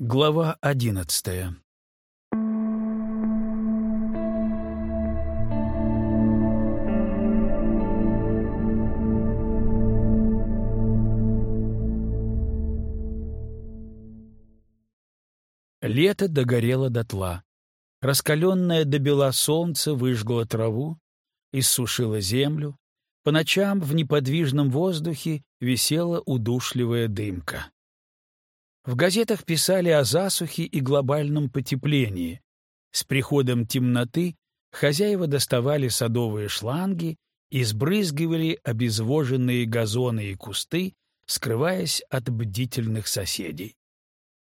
Глава одиннадцатая Лето догорело дотла. Раскаленное до бела солнце выжгло траву, иссушило землю. По ночам в неподвижном воздухе висела удушливая дымка. В газетах писали о засухе и глобальном потеплении. С приходом темноты хозяева доставали садовые шланги и сбрызгивали обезвоженные газоны и кусты, скрываясь от бдительных соседей.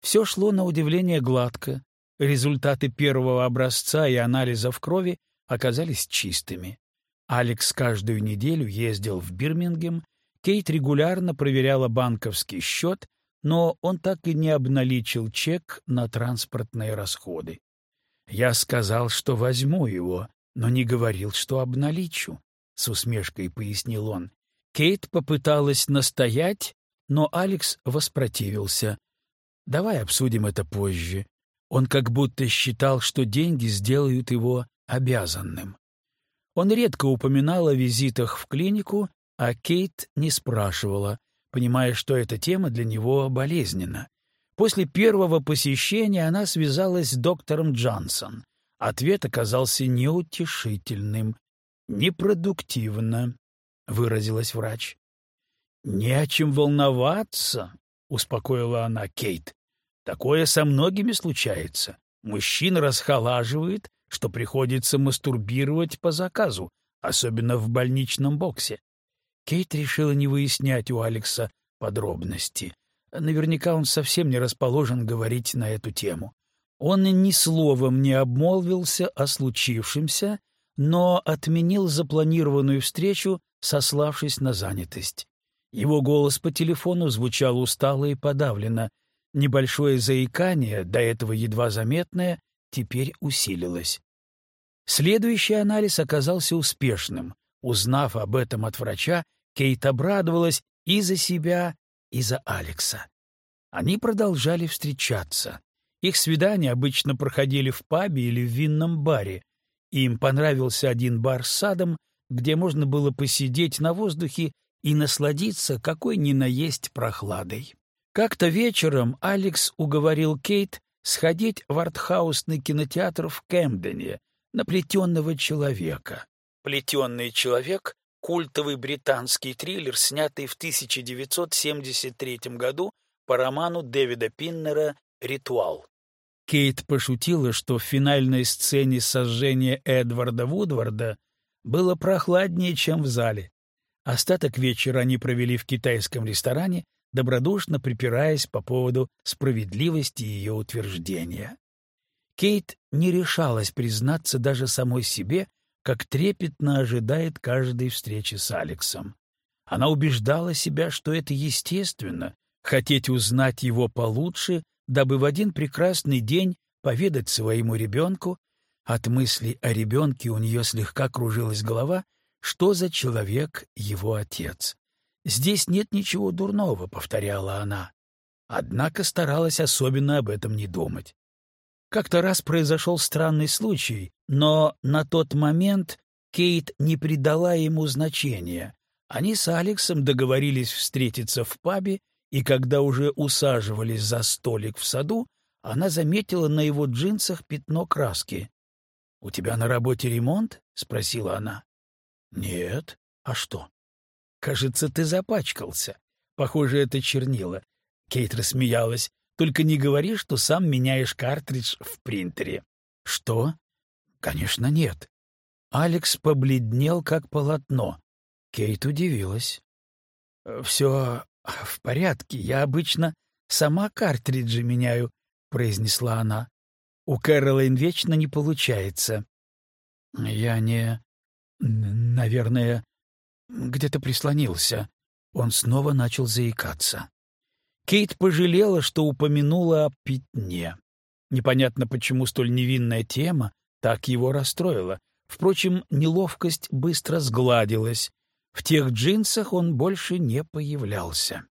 Все шло на удивление гладко, результаты первого образца и анализов крови оказались чистыми. Алекс каждую неделю ездил в Бирмингем, Кейт регулярно проверяла банковский счет но он так и не обналичил чек на транспортные расходы. Я сказал, что возьму его, но не говорил, что обналичу, — с усмешкой пояснил он. Кейт попыталась настоять, но Алекс воспротивился. «Давай обсудим это позже». Он как будто считал, что деньги сделают его обязанным. Он редко упоминал о визитах в клинику, а Кейт не спрашивала — понимая, что эта тема для него болезненна. После первого посещения она связалась с доктором Джонсон. Ответ оказался неутешительным. «Непродуктивно», — выразилась врач. «Не о чем волноваться», — успокоила она Кейт. «Такое со многими случается. Мужчина расхолаживает, что приходится мастурбировать по заказу, особенно в больничном боксе. Кейт решила не выяснять у Алекса подробности. Наверняка он совсем не расположен говорить на эту тему. Он ни словом не обмолвился о случившемся, но отменил запланированную встречу, сославшись на занятость. Его голос по телефону звучал устало и подавленно. Небольшое заикание, до этого едва заметное, теперь усилилось. Следующий анализ оказался успешным. Узнав об этом от врача, Кейт обрадовалась и за себя, и за Алекса. Они продолжали встречаться. Их свидания обычно проходили в пабе или в винном баре. Им понравился один бар с садом, где можно было посидеть на воздухе и насладиться какой ни наесть прохладой. Как-то вечером Алекс уговорил Кейт сходить в артхаусный кинотеатр в Кэмдене на плетенного человека. «Плетенный человек» — культовый британский триллер, снятый в 1973 году по роману Дэвида Пиннера «Ритуал». Кейт пошутила, что в финальной сцене сожжения Эдварда Вудварда было прохладнее, чем в зале. Остаток вечера они провели в китайском ресторане, добродушно припираясь по поводу справедливости ее утверждения. Кейт не решалась признаться даже самой себе, как трепетно ожидает каждой встречи с Алексом. Она убеждала себя, что это естественно — хотеть узнать его получше, дабы в один прекрасный день поведать своему ребенку, от мысли о ребенке у нее слегка кружилась голова, что за человек его отец. «Здесь нет ничего дурного», — повторяла она. Однако старалась особенно об этом не думать. Как-то раз произошел странный случай, но на тот момент Кейт не придала ему значения. Они с Алексом договорились встретиться в пабе, и когда уже усаживались за столик в саду, она заметила на его джинсах пятно краски. — У тебя на работе ремонт? — спросила она. — Нет. А что? — Кажется, ты запачкался. Похоже, это чернила. Кейт рассмеялась. Только не говори, что сам меняешь картридж в принтере. Что? Конечно, нет. Алекс побледнел, как полотно. Кейт удивилась. Все в порядке. Я обычно сама картриджи меняю, произнесла она. У Кэролайн вечно не получается. Я не... Наверное, где-то прислонился. Он снова начал заикаться. Кейт пожалела, что упомянула о пятне. Непонятно, почему столь невинная тема так его расстроила. Впрочем, неловкость быстро сгладилась. В тех джинсах он больше не появлялся.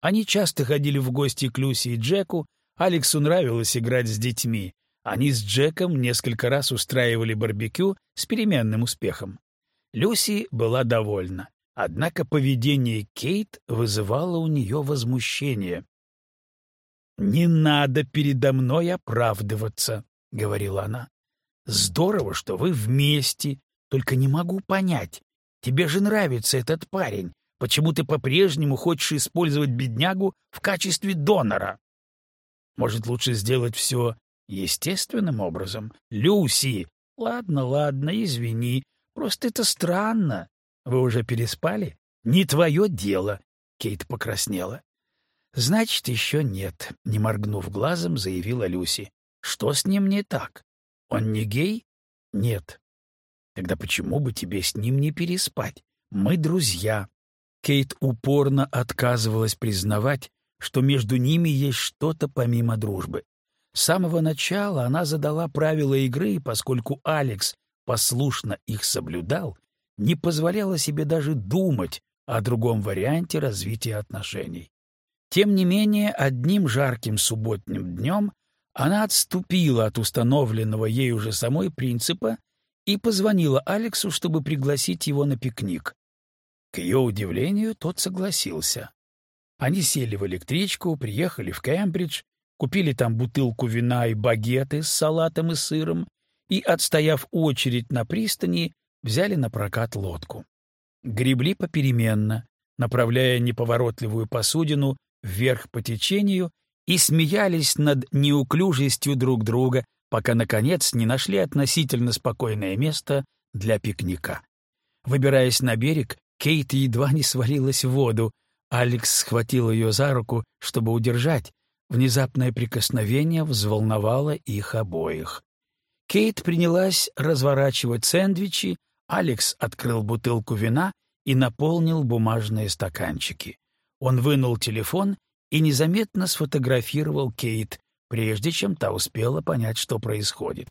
Они часто ходили в гости к Люси и Джеку, Алексу нравилось играть с детьми. Они с Джеком несколько раз устраивали барбекю с переменным успехом. Люси была довольна. Однако поведение Кейт вызывало у нее возмущение. «Не надо передо мной оправдываться», — говорила она. «Здорово, что вы вместе, только не могу понять. Тебе же нравится этот парень. Почему ты по-прежнему хочешь использовать беднягу в качестве донора? Может, лучше сделать все естественным образом? Люси! Ладно, ладно, извини. Просто это странно. Вы уже переспали? Не твое дело. Кейт покраснела. Значит, еще нет, не моргнув глазом, заявила Люси. Что с ним не так? Он не гей? Нет. Тогда почему бы тебе с ним не переспать? Мы друзья. Кейт упорно отказывалась признавать, что между ними есть что-то помимо дружбы. С самого начала она задала правила игры, поскольку Алекс послушно их соблюдал, не позволяла себе даже думать о другом варианте развития отношений. Тем не менее, одним жарким субботним днем она отступила от установленного ей уже самой принципа и позвонила Алексу, чтобы пригласить его на пикник. К ее удивлению, тот согласился. Они сели в электричку, приехали в Кембридж, купили там бутылку вина и багеты с салатом и сыром и, отстояв очередь на пристани, взяли на прокат лодку. Гребли попеременно, направляя неповоротливую посудину вверх по течению и смеялись над неуклюжестью друг друга, пока, наконец, не нашли относительно спокойное место для пикника. Выбираясь на берег, Кейт едва не свалилась в воду. Алекс схватил ее за руку, чтобы удержать. Внезапное прикосновение взволновало их обоих. Кейт принялась разворачивать сэндвичи, Алекс открыл бутылку вина и наполнил бумажные стаканчики. Он вынул телефон и незаметно сфотографировал Кейт, прежде чем та успела понять, что происходит.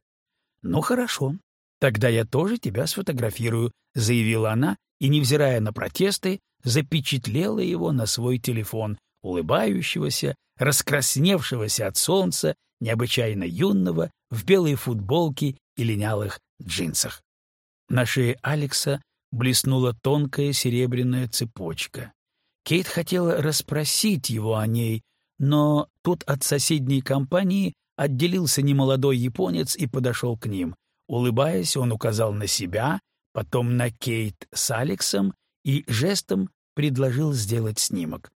«Ну хорошо, тогда я тоже тебя сфотографирую», — заявила она и, невзирая на протесты, запечатлела его на свой телефон, улыбающегося, раскрасневшегося от солнца, необычайно юного, в белой футболке и линялых джинсах. На шее Алекса блеснула тонкая серебряная цепочка. Кейт хотела расспросить его о ней, но тут от соседней компании отделился немолодой японец и подошел к ним. Улыбаясь, он указал на себя, потом на Кейт с Алексом и жестом предложил сделать снимок.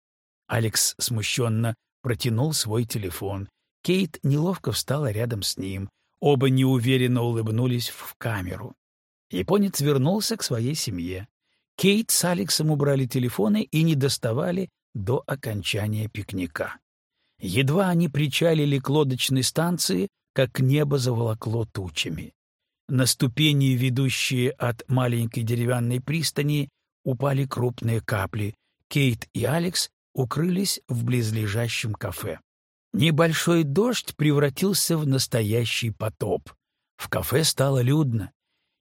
Алекс смущенно протянул свой телефон. Кейт неловко встала рядом с ним. Оба неуверенно улыбнулись в камеру. Японец вернулся к своей семье. Кейт с Алексом убрали телефоны и не доставали до окончания пикника. Едва они причалили к лодочной станции, как небо заволокло тучами. На ступени, ведущие от маленькой деревянной пристани, упали крупные капли. Кейт и Алекс укрылись в близлежащем кафе. Небольшой дождь превратился в настоящий потоп. В кафе стало людно.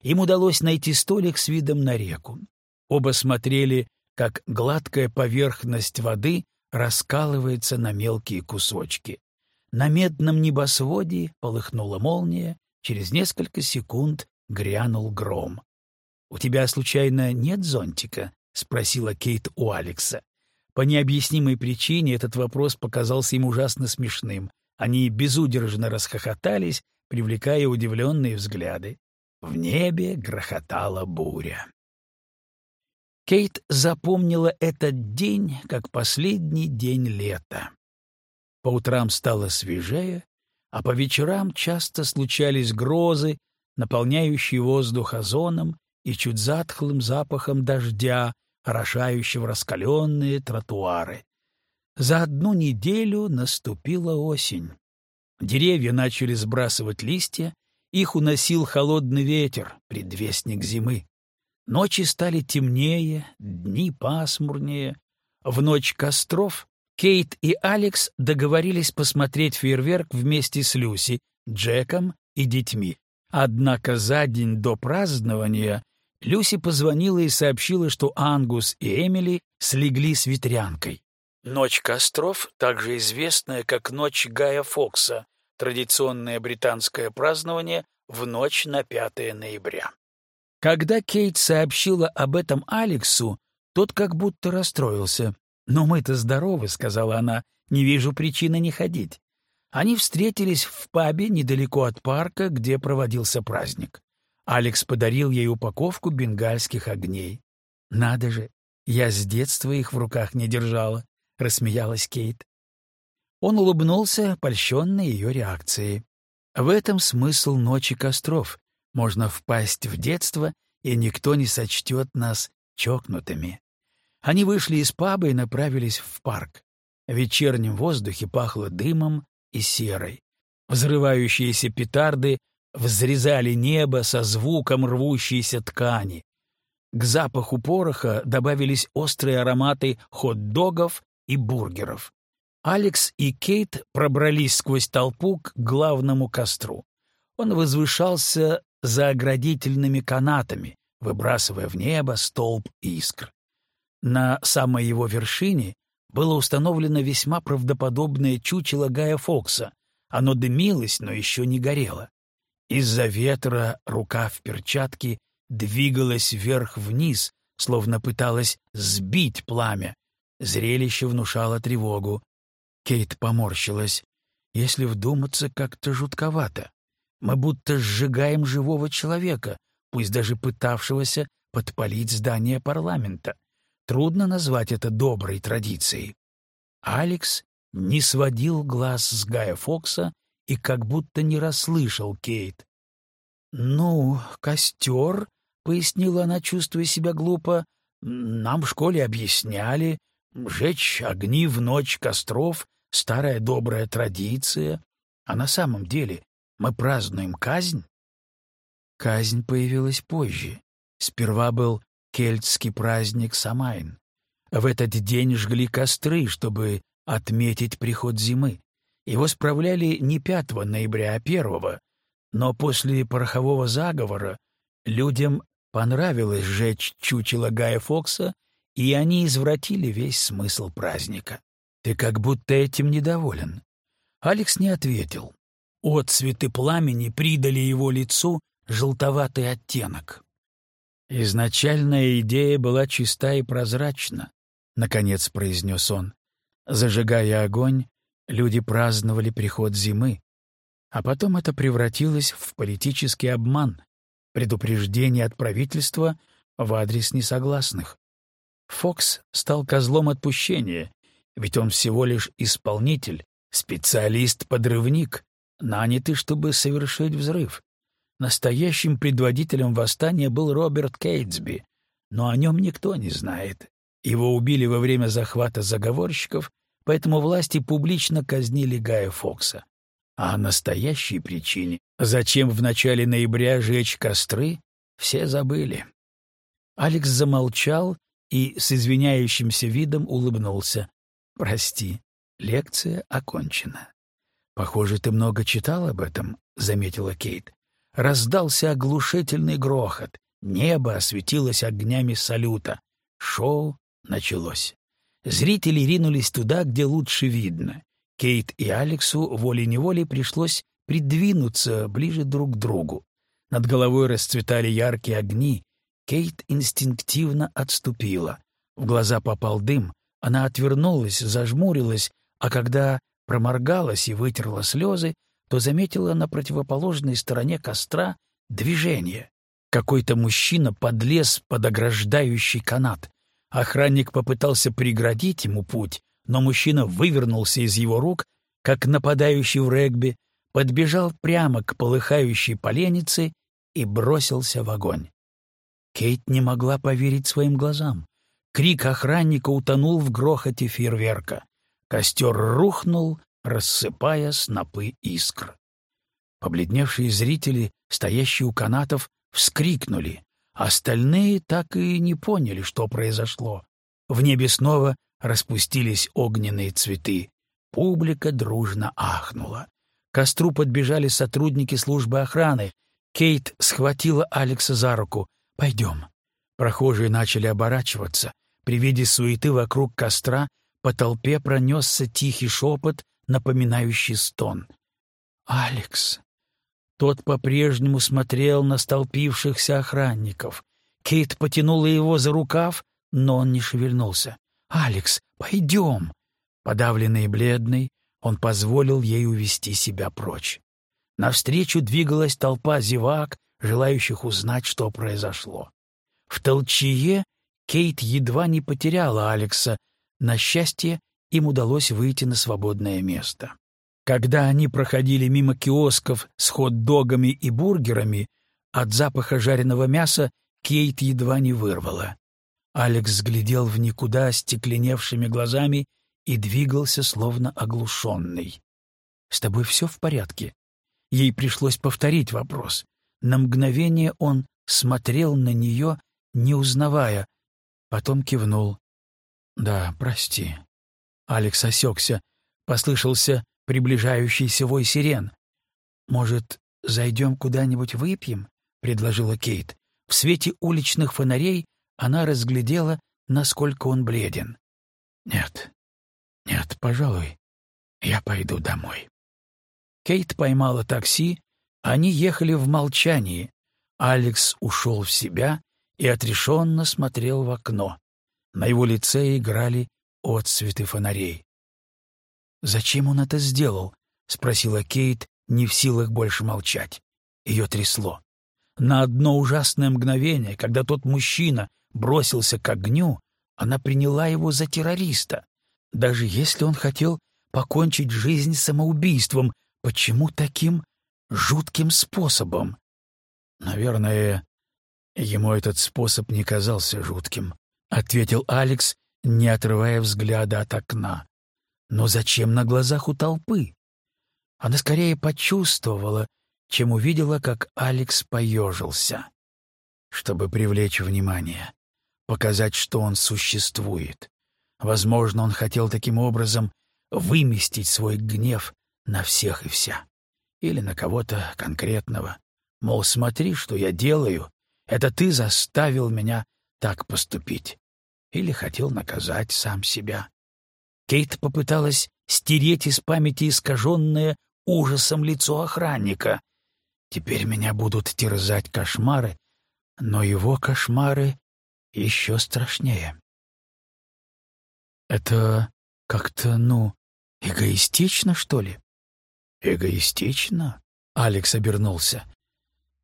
Им удалось найти столик с видом на реку. Оба смотрели, как гладкая поверхность воды раскалывается на мелкие кусочки. На медном небосводе полыхнула молния, Через несколько секунд грянул гром. «У тебя, случайно, нет зонтика?» — спросила Кейт у Алекса. По необъяснимой причине этот вопрос показался им ужасно смешным. Они безудержно расхохотались, привлекая удивленные взгляды. В небе грохотала буря. Кейт запомнила этот день как последний день лета. По утрам стало свежее, а по вечерам часто случались грозы, наполняющие воздух озоном и чуть затхлым запахом дождя, орошающего раскаленные тротуары. За одну неделю наступила осень. Деревья начали сбрасывать листья, их уносил холодный ветер, предвестник зимы. Ночи стали темнее, дни пасмурнее. В ночь костров Кейт и Алекс договорились посмотреть фейерверк вместе с Люси, Джеком и детьми. Однако за день до празднования Люси позвонила и сообщила, что Ангус и Эмили слегли с ветрянкой. Ночь костров, также известная как Ночь Гая Фокса, традиционное британское празднование в ночь на 5 ноября. Когда Кейт сообщила об этом Алексу, тот как будто расстроился. «Но мы-то здоровы», — сказала она, — «не вижу причины не ходить». Они встретились в пабе недалеко от парка, где проводился праздник. Алекс подарил ей упаковку бенгальских огней. «Надо же, я с детства их в руках не держала», — рассмеялась Кейт. Он улыбнулся, польщенный ее реакцией. В этом смысл ночи костров. Можно впасть в детство, и никто не сочтет нас чокнутыми. Они вышли из паба и направились в парк. В вечернем воздухе пахло дымом и серой. Взрывающиеся петарды взрезали небо со звуком рвущейся ткани. К запаху пороха добавились острые ароматы хот-догов и бургеров. Алекс и Кейт пробрались сквозь толпу к главному костру. Он возвышался за оградительными канатами, выбрасывая в небо столб искр. На самой его вершине было установлено весьма правдоподобное чучело Гая Фокса. Оно дымилось, но еще не горело. Из-за ветра рука в перчатке двигалась вверх-вниз, словно пыталась сбить пламя. Зрелище внушало тревогу. Кейт поморщилась. Если вдуматься, как-то жутковато. Мы будто сжигаем живого человека, пусть даже пытавшегося подпалить здание парламента. Трудно назвать это доброй традицией. Алекс не сводил глаз с Гая Фокса и как будто не расслышал Кейт. «Ну, костер», — пояснила она, чувствуя себя глупо, — «нам в школе объясняли, жечь огни в ночь костров — старая добрая традиция, а на самом деле мы празднуем казнь?» Казнь появилась позже. Сперва был кельтский праздник Самайн. В этот день жгли костры, чтобы отметить приход зимы. Его справляли не 5 ноября, а 1, но после порохового заговора людям понравилось сжечь чучело Гая Фокса, и они извратили весь смысл праздника. Ты как будто этим недоволен. Алекс не ответил. Отцветы пламени придали его лицу желтоватый оттенок. «Изначальная идея была чиста и прозрачна», — наконец произнес он. Зажигая огонь, люди праздновали приход зимы, а потом это превратилось в политический обман, предупреждение от правительства в адрес несогласных. Фокс стал козлом отпущения, ведь он всего лишь исполнитель, специалист-подрывник, нанятый, чтобы совершить взрыв. Настоящим предводителем восстания был Роберт Кейтсби, но о нем никто не знает. Его убили во время захвата заговорщиков, поэтому власти публично казнили Гая Фокса. А о настоящей причине, зачем в начале ноября жечь костры, все забыли. Алекс замолчал и с извиняющимся видом улыбнулся. «Прости, лекция окончена». «Похоже, ты много читал об этом», — заметила Кейт. Раздался оглушительный грохот. Небо осветилось огнями салюта. Шоу началось. Зрители ринулись туда, где лучше видно. Кейт и Алексу волей-неволей пришлось придвинуться ближе друг к другу. Над головой расцветали яркие огни. Кейт инстинктивно отступила. В глаза попал дым. Она отвернулась, зажмурилась, а когда проморгалась и вытерла слезы, то заметила на противоположной стороне костра движение. Какой-то мужчина подлез под ограждающий канат. Охранник попытался преградить ему путь, но мужчина вывернулся из его рук, как нападающий в регби, подбежал прямо к полыхающей поленнице и бросился в огонь. Кейт не могла поверить своим глазам. Крик охранника утонул в грохоте фейерверка. Костер рухнул, рассыпая снопы искр. Побледневшие зрители, стоящие у канатов, вскрикнули. Остальные так и не поняли, что произошло. В небе снова распустились огненные цветы. Публика дружно ахнула. К костру подбежали сотрудники службы охраны. Кейт схватила Алекса за руку. «Пойдем». Прохожие начали оборачиваться. При виде суеты вокруг костра по толпе пронесся тихий шепот, напоминающий стон. «Алекс!» Тот по-прежнему смотрел на столпившихся охранников. Кейт потянула его за рукав, но он не шевельнулся. «Алекс, пойдем!» Подавленный и бледный, он позволил ей увести себя прочь. Навстречу двигалась толпа зевак, желающих узнать, что произошло. В толчье Кейт едва не потеряла Алекса. На счастье, им удалось выйти на свободное место. Когда они проходили мимо киосков с хот-догами и бургерами, от запаха жареного мяса Кейт едва не вырвала. Алекс глядел в никуда стекленевшими глазами и двигался, словно оглушенный. «С тобой все в порядке?» Ей пришлось повторить вопрос. На мгновение он смотрел на нее, не узнавая, потом кивнул. «Да, прости». Алекс осекся. Послышался приближающийся вой сирен. «Может, зайдем куда-нибудь выпьем?» — предложила Кейт. В свете уличных фонарей она разглядела, насколько он бледен. «Нет, нет, пожалуй, я пойду домой». Кейт поймала такси, они ехали в молчании. Алекс ушел в себя и отрешенно смотрел в окно. На его лице играли отцветы фонарей. «Зачем он это сделал?» — спросила Кейт, не в силах больше молчать. Ее трясло. На одно ужасное мгновение, когда тот мужчина бросился к огню, она приняла его за террориста. Даже если он хотел покончить жизнь самоубийством, почему таким жутким способом? Наверное, ему этот способ не казался жутким, — ответил Алекс, не отрывая взгляда от окна. Но зачем на глазах у толпы? Она скорее почувствовала, чем увидела, как Алекс поежился. Чтобы привлечь внимание, показать, что он существует. Возможно, он хотел таким образом выместить свой гнев на всех и вся. Или на кого-то конкретного. Мол, смотри, что я делаю. Это ты заставил меня так поступить. Или хотел наказать сам себя. Кейт попыталась стереть из памяти искаженное ужасом лицо охранника. Теперь меня будут терзать кошмары, но его кошмары еще страшнее. Это как-то, ну, эгоистично, что ли? Эгоистично? Алекс обернулся.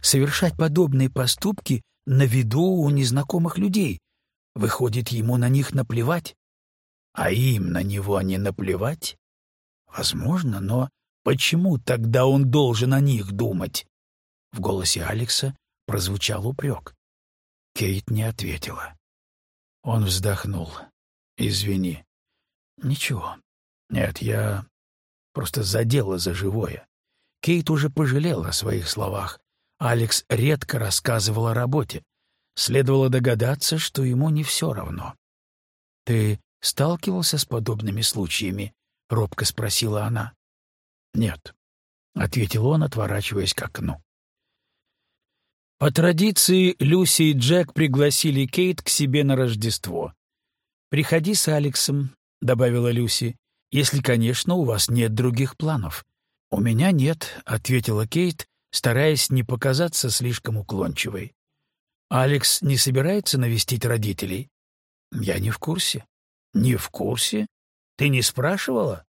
Совершать подобные поступки на виду у незнакомых людей. Выходит, ему на них наплевать? А им на него не наплевать? Возможно, но почему тогда он должен о них думать? В голосе Алекса прозвучал упрек. Кейт не ответила. Он вздохнул. «Извини». «Ничего. Нет, я просто задела за живое». Кейт уже пожалел о своих словах. Алекс редко рассказывал о работе. Следовало догадаться, что ему не все равно. «Ты сталкивался с подобными случаями?» — робко спросила она. «Нет», — ответил он, отворачиваясь к окну. По традиции Люси и Джек пригласили Кейт к себе на Рождество. «Приходи с Алексом», — добавила Люси, — «если, конечно, у вас нет других планов». «У меня нет», — ответила Кейт, стараясь не показаться слишком уклончивой. «Алекс не собирается навестить родителей?» «Я не в курсе». «Не в курсе? Ты не спрашивала?»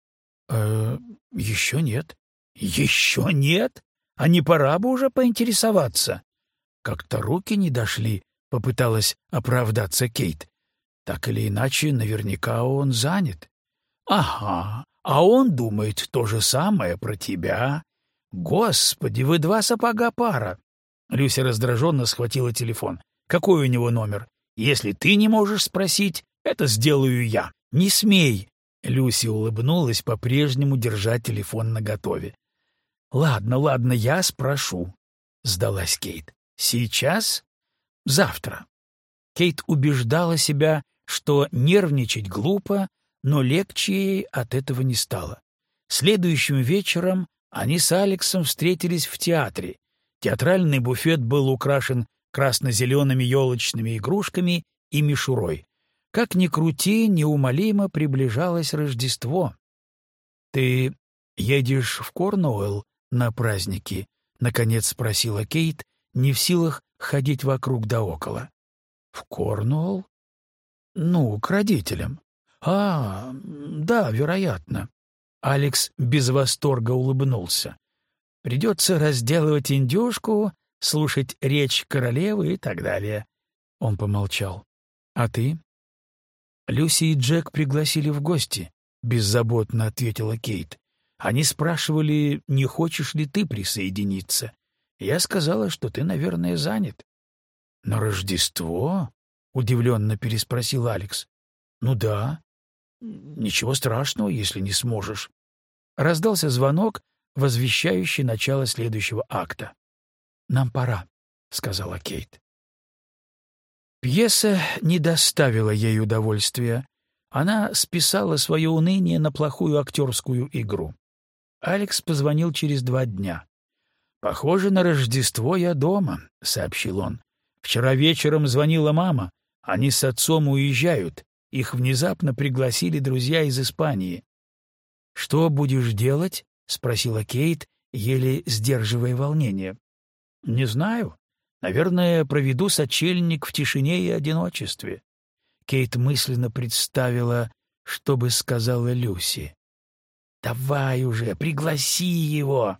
«Э, еще нет». «Еще нет? А не пора бы уже поинтересоваться?» Как-то руки не дошли, попыталась оправдаться Кейт. Так или иначе, наверняка он занят. Ага, а он думает то же самое про тебя. Господи, вы два сапога пара. Люся раздраженно схватила телефон. Какой у него номер? Если ты не можешь спросить, это сделаю я. Не смей. Люси улыбнулась, по-прежнему держа телефон наготове. Ладно, ладно, я спрошу, сдалась Кейт. Сейчас? Завтра. Кейт убеждала себя, что нервничать глупо, но легче ей от этого не стало. Следующим вечером они с Алексом встретились в театре. Театральный буфет был украшен красно-зелеными елочными игрушками и мишурой. Как ни крути, неумолимо приближалось Рождество. «Ты едешь в Корнуэлл на праздники?» — наконец спросила Кейт, не в силах ходить вокруг да около. «В Корнуолл?» «Ну, к родителям». «А, да, вероятно». Алекс без восторга улыбнулся. «Придется разделывать индюшку, слушать речь королевы и так далее». Он помолчал. «А ты?» «Люси и Джек пригласили в гости», — беззаботно ответила Кейт. «Они спрашивали, не хочешь ли ты присоединиться. Я сказала, что ты, наверное, занят. — На Рождество? — удивленно переспросил Алекс. — Ну да. Ничего страшного, если не сможешь. Раздался звонок, возвещающий начало следующего акта. — Нам пора, — сказала Кейт. Пьеса не доставила ей удовольствия. Она списала свое уныние на плохую актерскую игру. Алекс позвонил через два дня. «Похоже, на Рождество я дома», — сообщил он. «Вчера вечером звонила мама. Они с отцом уезжают. Их внезапно пригласили друзья из Испании». «Что будешь делать?» — спросила Кейт, еле сдерживая волнение. «Не знаю. Наверное, проведу сочельник в тишине и одиночестве». Кейт мысленно представила, что бы сказала Люси. «Давай уже, пригласи его!»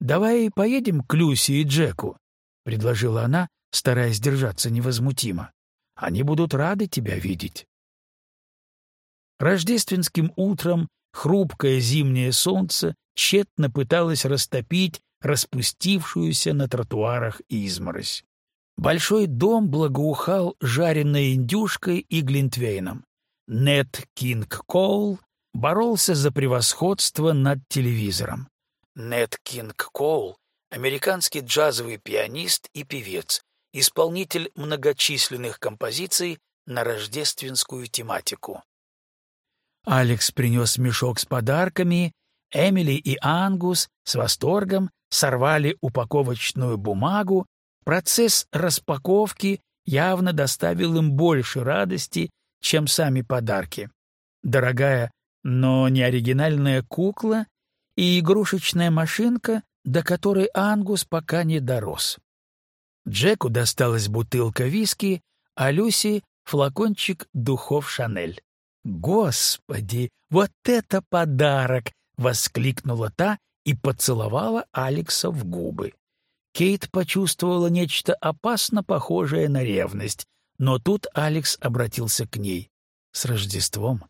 «Давай поедем к Люси и Джеку», — предложила она, стараясь держаться невозмутимо. «Они будут рады тебя видеть». Рождественским утром хрупкое зимнее солнце тщетно пыталось растопить распустившуюся на тротуарах изморозь. Большой дом благоухал жареной индюшкой и глинтвейном. Нет Кинг Коул боролся за превосходство над телевизором. Нет Кинг Коул — американский джазовый пианист и певец, исполнитель многочисленных композиций на рождественскую тематику. Алекс принес мешок с подарками, Эмили и Ангус с восторгом сорвали упаковочную бумагу, процесс распаковки явно доставил им больше радости, чем сами подарки. Дорогая, но не оригинальная кукла и игрушечная машинка, до которой Ангус пока не дорос. Джеку досталась бутылка виски, а Люси — флакончик духов «Шанель». «Господи, вот это подарок!» — воскликнула та и поцеловала Алекса в губы. Кейт почувствовала нечто опасно похожее на ревность, но тут Алекс обратился к ней. С Рождеством.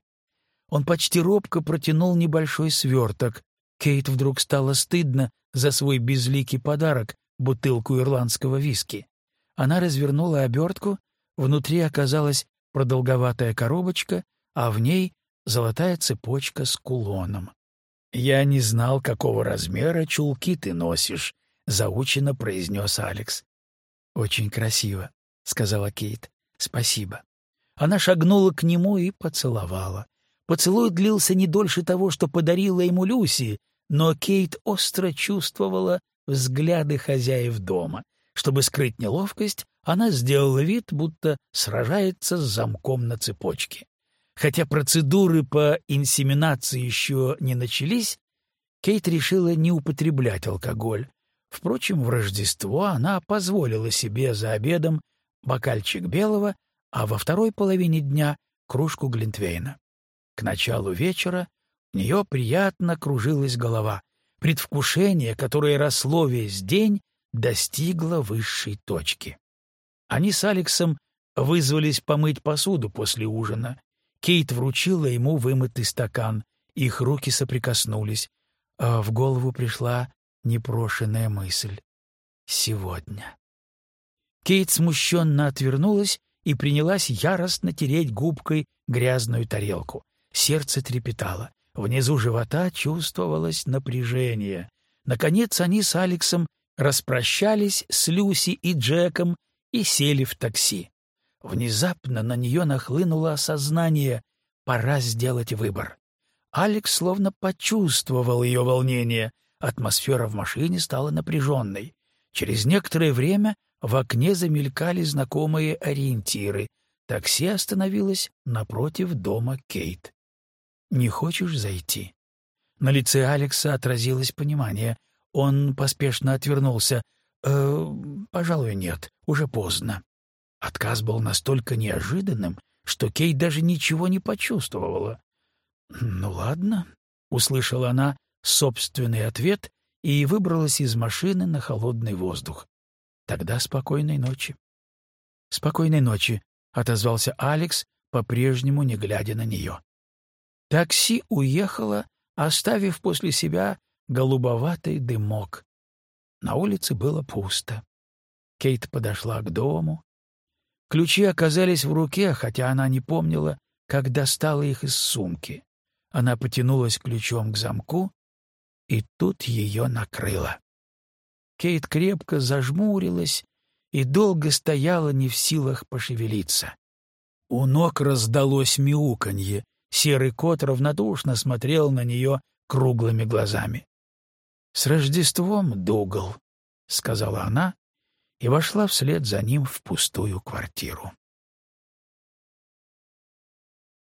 Он почти робко протянул небольшой сверток, Кейт вдруг стало стыдно за свой безликий подарок — бутылку ирландского виски. Она развернула обертку, внутри оказалась продолговатая коробочка, а в ней золотая цепочка с кулоном. «Я не знал, какого размера чулки ты носишь», — заучено произнес Алекс. «Очень красиво», — сказала Кейт. «Спасибо». Она шагнула к нему и поцеловала. Поцелуй длился не дольше того, что подарила ему Люси, но Кейт остро чувствовала взгляды хозяев дома. Чтобы скрыть неловкость, она сделала вид, будто сражается с замком на цепочке. Хотя процедуры по инсеминации еще не начались, Кейт решила не употреблять алкоголь. Впрочем, в Рождество она позволила себе за обедом бокальчик белого, а во второй половине дня — кружку Глинтвейна. К началу вечера у нее приятно кружилась голова. Предвкушение, которое росло весь день, достигло высшей точки. Они с Алексом вызвались помыть посуду после ужина. Кейт вручила ему вымытый стакан. Их руки соприкоснулись. А в голову пришла непрошенная мысль. «Сегодня». Кейт смущенно отвернулась и принялась яростно тереть губкой грязную тарелку. Сердце трепетало. Внизу живота чувствовалось напряжение. Наконец они с Алексом распрощались с Люси и Джеком и сели в такси. Внезапно на нее нахлынуло осознание — пора сделать выбор. Алекс словно почувствовал ее волнение. Атмосфера в машине стала напряженной. Через некоторое время в окне замелькали знакомые ориентиры. Такси остановилось напротив дома Кейт. «Не хочешь зайти?» На лице Алекса отразилось понимание. Он поспешно отвернулся. «Э, «Пожалуй, нет, уже поздно». Отказ был настолько неожиданным, что Кейт даже ничего не почувствовала. «Ну ладно», — услышала она собственный ответ и выбралась из машины на холодный воздух. «Тогда спокойной ночи». «Спокойной ночи», — отозвался Алекс, по-прежнему не глядя на нее. Такси уехало, оставив после себя голубоватый дымок. На улице было пусто. Кейт подошла к дому. Ключи оказались в руке, хотя она не помнила, как достала их из сумки. Она потянулась ключом к замку, и тут ее накрыло. Кейт крепко зажмурилась и долго стояла не в силах пошевелиться. У ног раздалось мяуканье, серый кот равнодушно смотрел на нее круглыми глазами. «С Рождеством, Дугал!» — сказала она и вошла вслед за ним в пустую квартиру.